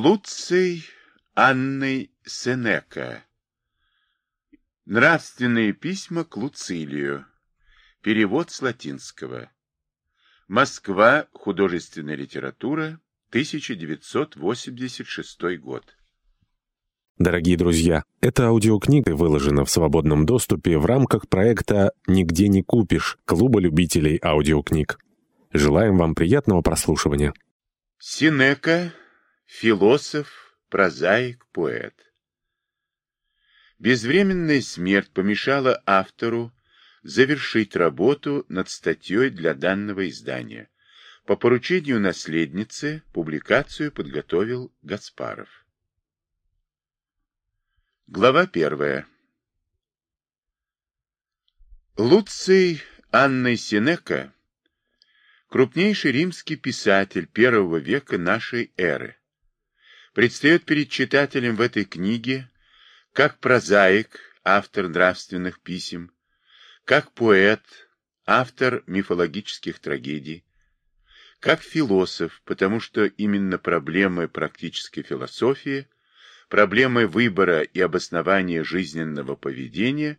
Луций Анны Сенека. Нравственные письма к Луцилию. Перевод с латинского. Москва. Художественная литература. 1986 год. Дорогие друзья, эта аудиокнига выложена в свободном доступе в рамках проекта «Нигде не купишь» Клуба любителей аудиокниг. Желаем вам приятного прослушивания. Синека, философ, прозаик, поэт. Безвременная смерть помешала автору завершить работу над статьей для данного издания. По поручению наследницы публикацию подготовил Гаспаров. Глава первая. Луций Анны Синека крупнейший римский писатель первого века нашей эры предстает перед читателем в этой книге как прозаик, автор нравственных писем, как поэт, автор мифологических трагедий, как философ, потому что именно проблемы практической философии, проблемы выбора и обоснования жизненного поведения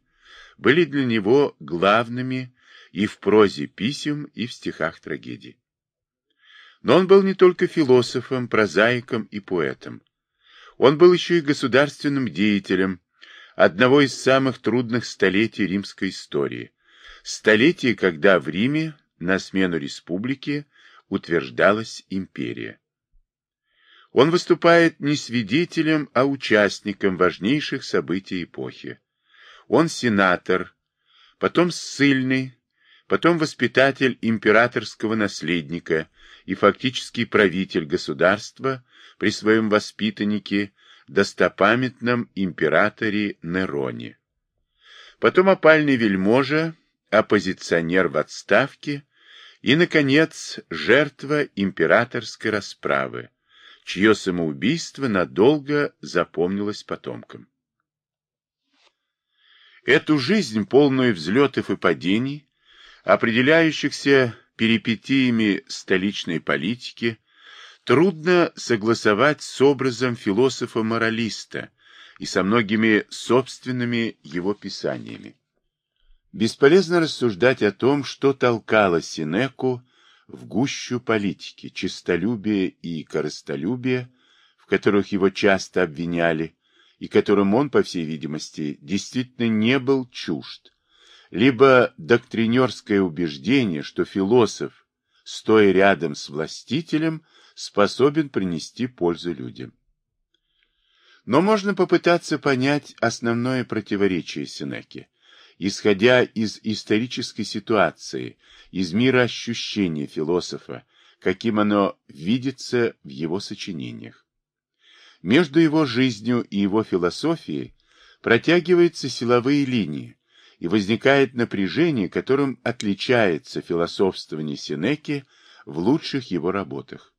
были для него главными и в прозе писем, и в стихах трагедий. Но он был не только философом, прозаиком и поэтом. Он был еще и государственным деятелем одного из самых трудных столетий римской истории. Столетие, когда в Риме на смену республике утверждалась империя. Он выступает не свидетелем, а участником важнейших событий эпохи. Он сенатор, потом ссыльный, потом воспитатель императорского наследника и фактический правитель государства при своем воспитаннике, достопамятном императоре Нероне. Потом опальный вельможа, оппозиционер в отставке и, наконец, жертва императорской расправы, чье самоубийство надолго запомнилось потомкам. Эту жизнь, полную взлетов и падений, определяющихся перипетиями столичной политики, трудно согласовать с образом философа-моралиста и со многими собственными его писаниями. Бесполезно рассуждать о том, что толкало Синеку в гущу политики, честолюбие и корыстолюбие, в которых его часто обвиняли, и которым он, по всей видимости, действительно не был чужд, либо доктринерское убеждение, что философ, стоя рядом с властителем, способен принести пользу людям. Но можно попытаться понять основное противоречие Сенеки, исходя из исторической ситуации, из мира ощущения философа, каким оно видится в его сочинениях. Между его жизнью и его философией протягиваются силовые линии, и возникает напряжение, которым отличается философствование Сенеки в лучших его работах.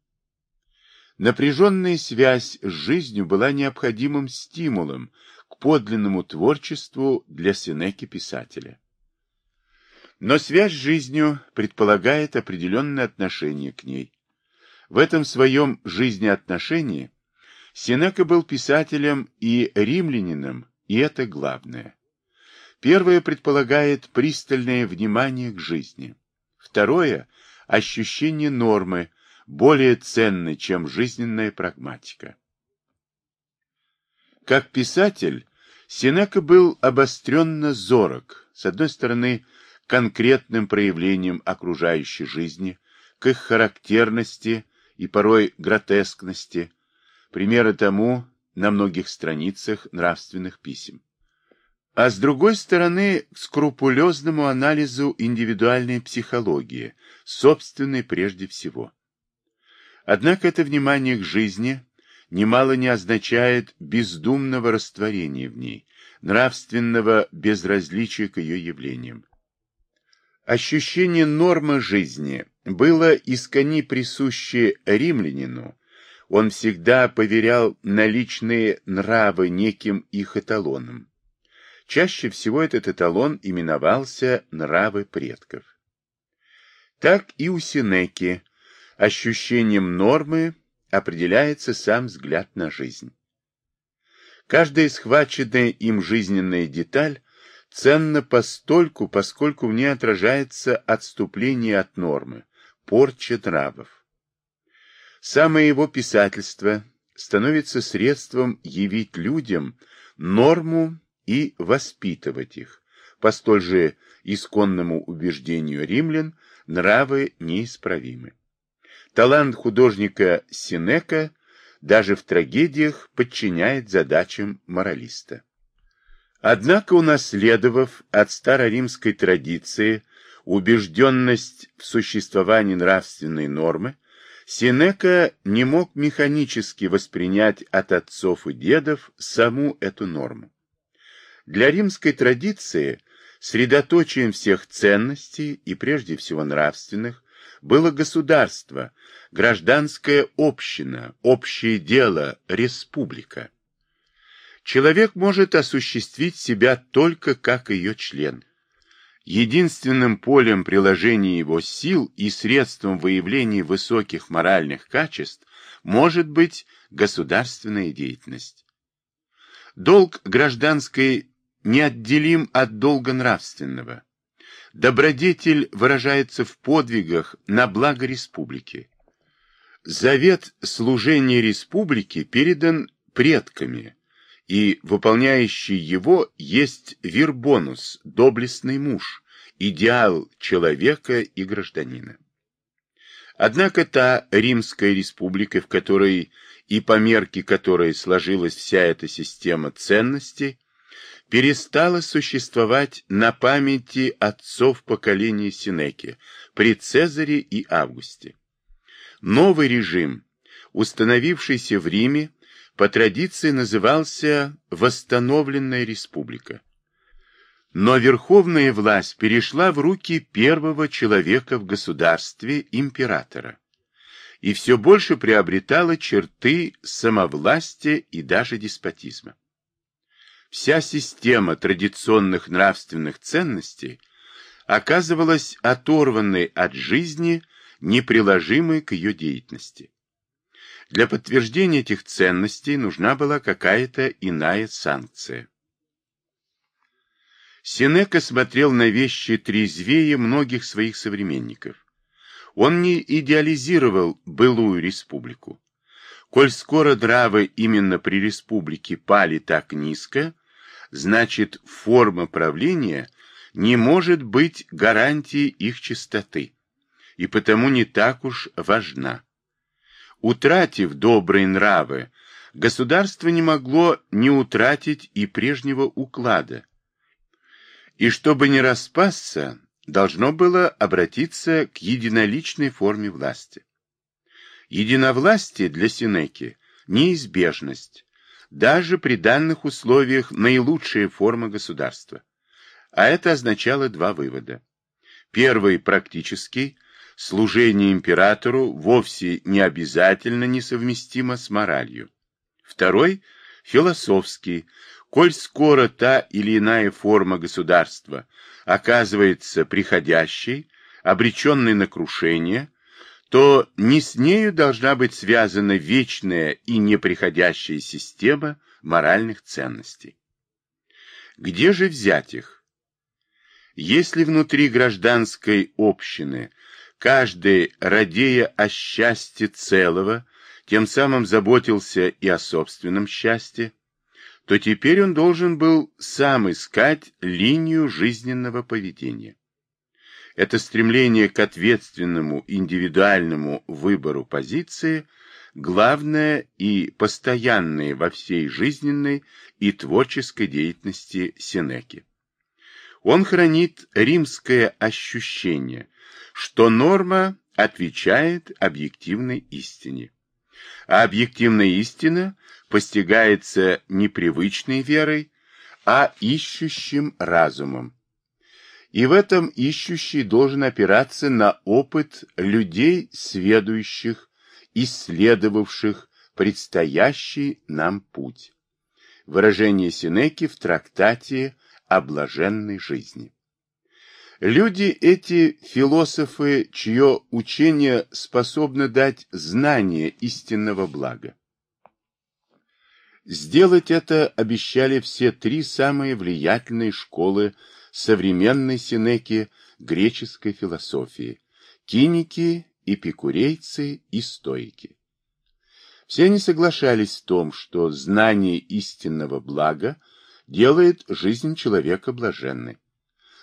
Напряженная связь с жизнью была необходимым стимулом к подлинному творчеству для Сенеки-писателя. Но связь с жизнью предполагает определенное отношение к ней. В этом своем жизнеотношении Сенека был писателем и римлянином, и это главное. Первое предполагает пристальное внимание к жизни. Второе – ощущение нормы, более ценной, чем жизненная прагматика. Как писатель, Сенека был обостренно зорок, с одной стороны, конкретным проявлением окружающей жизни, к их характерности и порой гротескности, примеры тому на многих страницах нравственных писем а с другой стороны к скрупулезному анализу индивидуальной психологии, собственной прежде всего. Однако это внимание к жизни немало не означает бездумного растворения в ней, нравственного безразличия к ее явлениям. Ощущение нормы жизни было искони присуще римлянину, он всегда поверял наличные нравы неким их эталонам. Чаще всего этот эталон именовался «нравы предков». Так и у Синеки ощущением нормы определяется сам взгляд на жизнь. Каждая схваченная им жизненная деталь ценна постольку, поскольку в ней отражается отступление от нормы, порча нравов. Самое его писательство становится средством явить людям норму и воспитывать их. По столь же исконному убеждению римлян, нравы неисправимы. Талант художника Синека даже в трагедиях подчиняет задачам моралиста. Однако, унаследовав от староримской традиции убежденность в существовании нравственной нормы, Синека не мог механически воспринять от отцов и дедов саму эту норму. Для римской традиции средоточием всех ценностей и прежде всего нравственных было государство, гражданская община, общее дело, республика. Человек может осуществить себя только как ее член. Единственным полем приложения его сил и средством выявления высоких моральных качеств может быть государственная деятельность. Долг гражданской неотделим от долга нравственного. Добродетель выражается в подвигах на благо республики. Завет служения республики передан предками, и выполняющий его есть вирбонус, доблестный муж, идеал человека и гражданина. Однако та Римская республика, в которой и по мерке которой сложилась вся эта система ценностей, перестала существовать на памяти отцов поколения Синеки при Цезаре и Августе. Новый режим, установившийся в Риме, по традиции назывался «Восстановленная республика». Но верховная власть перешла в руки первого человека в государстве, императора, и все больше приобретала черты самовластия и даже деспотизма. Вся система традиционных нравственных ценностей оказывалась оторванной от жизни, неприложимой к ее деятельности. Для подтверждения этих ценностей нужна была какая-то иная санкция. Сенека смотрел на вещи трезвее многих своих современников. Он не идеализировал былую республику. Коль скоро дравы именно при республике пали так низко, значит форма правления не может быть гарантией их чистоты, и потому не так уж важна. Утратив добрые нравы, государство не могло не утратить и прежнего уклада, и чтобы не распасться, должно было обратиться к единоличной форме власти. Единовластие для Синеки – неизбежность, даже при данных условиях наилучшая форма государства. А это означало два вывода. Первый – практический, служение императору вовсе не обязательно несовместимо с моралью. Второй – философский, коль скоро та или иная форма государства оказывается приходящей, обреченной на крушение – то не с нею должна быть связана вечная и неприходящая система моральных ценностей. Где же взять их? Если внутри гражданской общины каждый, радея о счастье целого, тем самым заботился и о собственном счастье, то теперь он должен был сам искать линию жизненного поведения. Это стремление к ответственному индивидуальному выбору позиции главное и постоянное во всей жизненной и творческой деятельности Сенеки. Он хранит римское ощущение, что норма отвечает объективной истине. А объективная истина постигается не привычной верой, а ищущим разумом, и в этом ищущий должен опираться на опыт людей, сведущих, исследовавших предстоящий нам путь. Выражение Синеки в трактате о блаженной жизни. Люди эти философы, чье учение способно дать знание истинного блага. Сделать это обещали все три самые влиятельные школы современной Синеки греческой философии – киники, эпикурейцы и стоики. Все они соглашались в том, что знание истинного блага делает жизнь человека блаженной.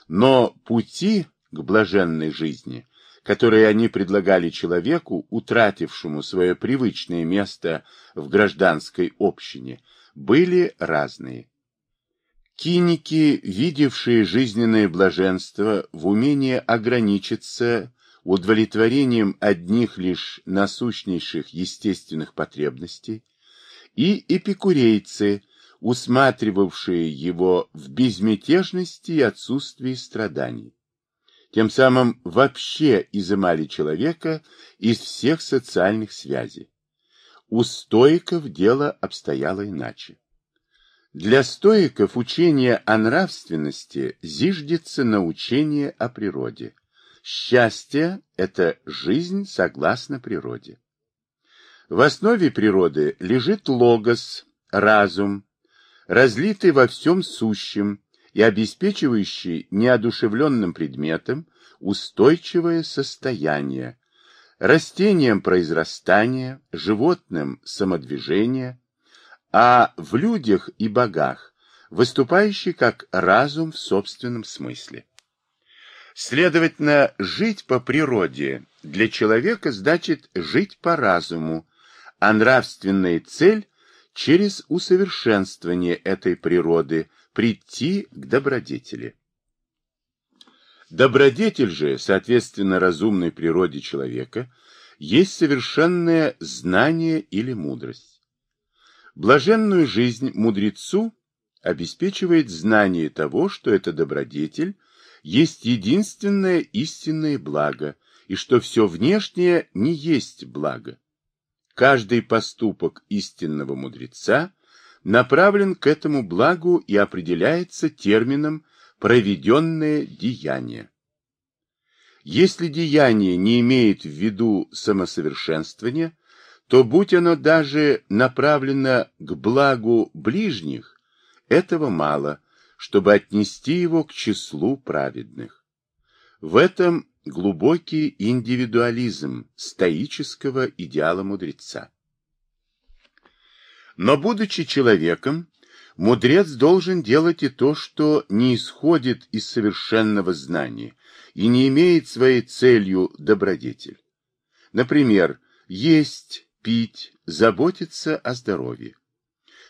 Но пути к блаженной жизни, которые они предлагали человеку, утратившему свое привычное место в гражданской общине, были разные. Киники, видевшие жизненное блаженство в умении ограничиться удовлетворением одних лишь насущнейших естественных потребностей, и эпикурейцы, усматривавшие его в безмятежности и отсутствии страданий. Тем самым вообще изымали человека из всех социальных связей. У стоиков дело обстояло иначе. Для стоиков учение о нравственности зиждется на учение о природе. Счастье – это жизнь согласно природе. В основе природы лежит логос, разум, разлитый во всем сущем и обеспечивающий неодушевленным предметам устойчивое состояние, растениям произрастание, животным самодвижение, а в людях и богах выступающий как разум в собственном смысле. Следовательно, жить по природе для человека значит жить по разуму, а нравственная цель через усовершенствование этой природы прийти к добродетели. Добродетель же, соответственно разумной природе человека, есть совершенное знание или мудрость. Блаженную жизнь мудрецу обеспечивает знание того, что это добродетель есть единственное истинное благо, и что все внешнее не есть благо. Каждый поступок истинного мудреца направлен к этому благу и определяется термином «проведенное деяние». Если деяние не имеет в виду самосовершенствования, то будь оно даже направлено к благу ближних, этого мало, чтобы отнести его к числу праведных. В этом глубокий индивидуализм стоического идеала мудреца. Но, будучи человеком, мудрец должен делать и то, что не исходит из совершенного знания и не имеет своей целью добродетель. Например, есть, пить, заботиться о здоровье.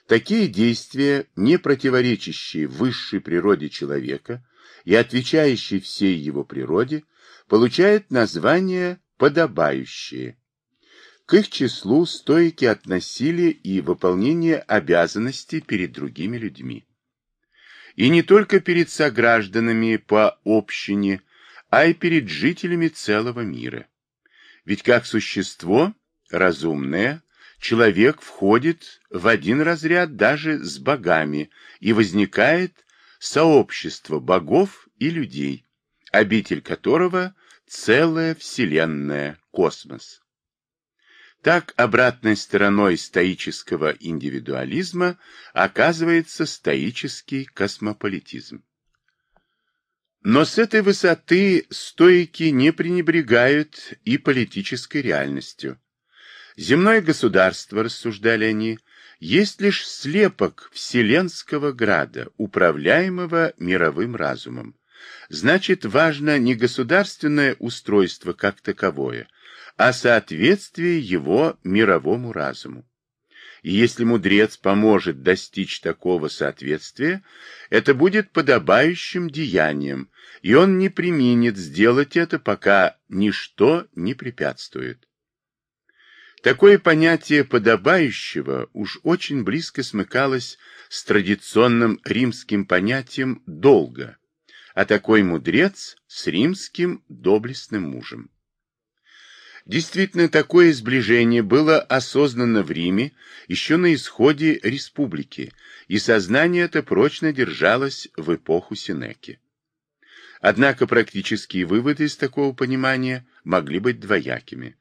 Такие действия, не противоречащие высшей природе человека и отвечающие всей его природе, получают название «подобающие». К их числу стойки относили и выполнение обязанностей перед другими людьми. И не только перед согражданами по общине, а и перед жителями целого мира. Ведь как существо разумное, человек входит в один разряд даже с богами, и возникает сообщество богов и людей, обитель которого – целая вселенная, космос. Так обратной стороной стоического индивидуализма оказывается стоический космополитизм. Но с этой высоты стоики не пренебрегают и политической реальностью. Земное государство, рассуждали они, есть лишь слепок вселенского града, управляемого мировым разумом. Значит, важно не государственное устройство как таковое, а соответствие его мировому разуму. И если мудрец поможет достичь такого соответствия, это будет подобающим деянием, и он не применит сделать это, пока ничто не препятствует. Такое понятие подобающего уж очень близко смыкалось с традиционным римским понятием долга, а такой мудрец с римским доблестным мужем. Действительно, такое сближение было осознано в Риме еще на исходе республики, и сознание это прочно держалось в эпоху Синеки. Однако практические выводы из такого понимания могли быть двоякими.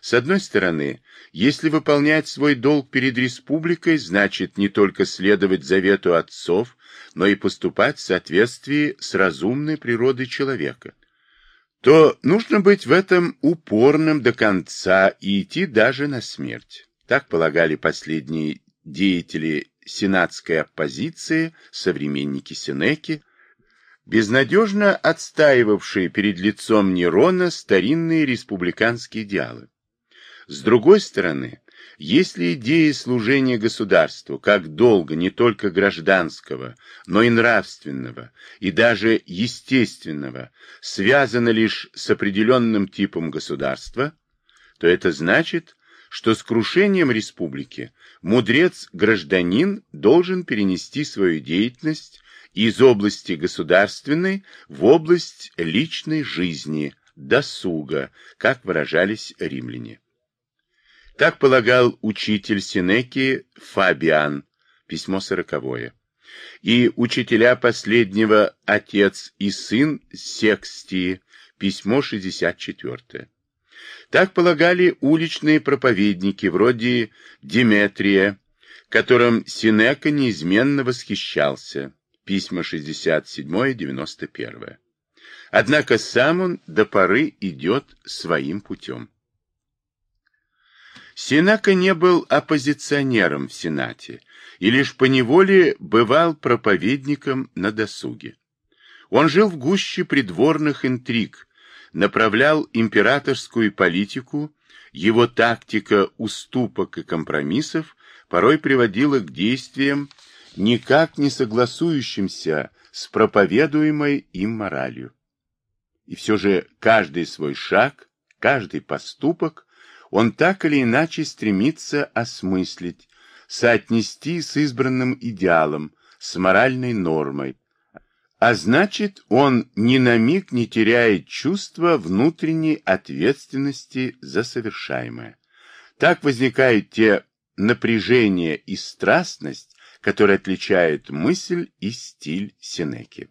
С одной стороны, если выполнять свой долг перед республикой, значит не только следовать завету отцов, но и поступать в соответствии с разумной природой человека, то нужно быть в этом упорным до конца и идти даже на смерть. Так полагали последние деятели сенатской оппозиции, современники Сенеки, безнадежно отстаивавшие перед лицом Нерона старинные республиканские идеалы. С другой стороны, если идея служения государству как долга не только гражданского, но и нравственного, и даже естественного, связана лишь с определенным типом государства, то это значит, что с крушением республики мудрец-гражданин должен перенести свою деятельность из области государственной в область личной жизни, досуга, как выражались римляне. Так полагал учитель Синеки Фабиан, письмо сороковое, и учителя последнего отец и сын Секстии, письмо 64. Так полагали уличные проповедники вроде Диметрия, которым Синека неизменно восхищался, письма 67-91. Однако сам он до поры идет своим путем. Синека не был оппозиционером в Сенате и лишь поневоле бывал проповедником на досуге. Он жил в гуще придворных интриг, направлял императорскую политику, его тактика уступок и компромиссов порой приводила к действиям, никак не согласующимся с проповедуемой им моралью. И все же каждый свой шаг, каждый поступок он так или иначе стремится осмыслить, соотнести с избранным идеалом, с моральной нормой. А значит, он ни на миг не теряет чувства внутренней ответственности за совершаемое. Так возникают те напряжение и страстность, которые отличают мысль и стиль Сенеки.